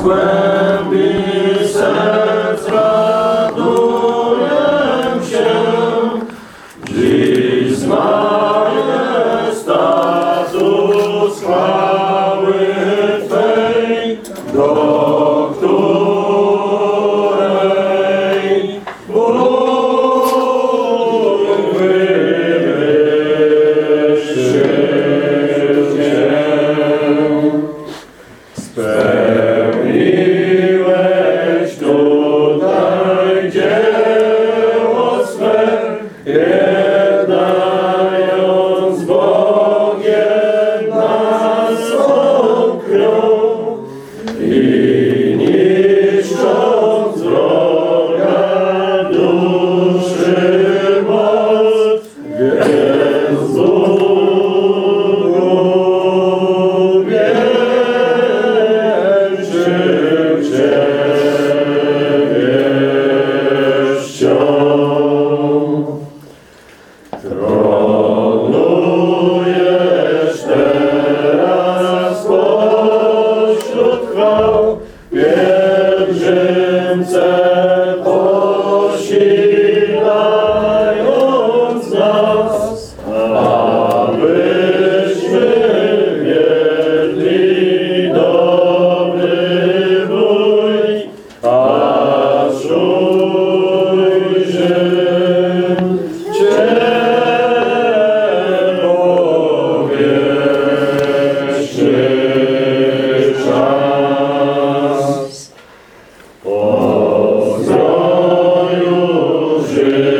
z głębi serc raduję się, dziś z do 보다. Kronujesz teraz pośród chwał pielgrzymce. Jesus.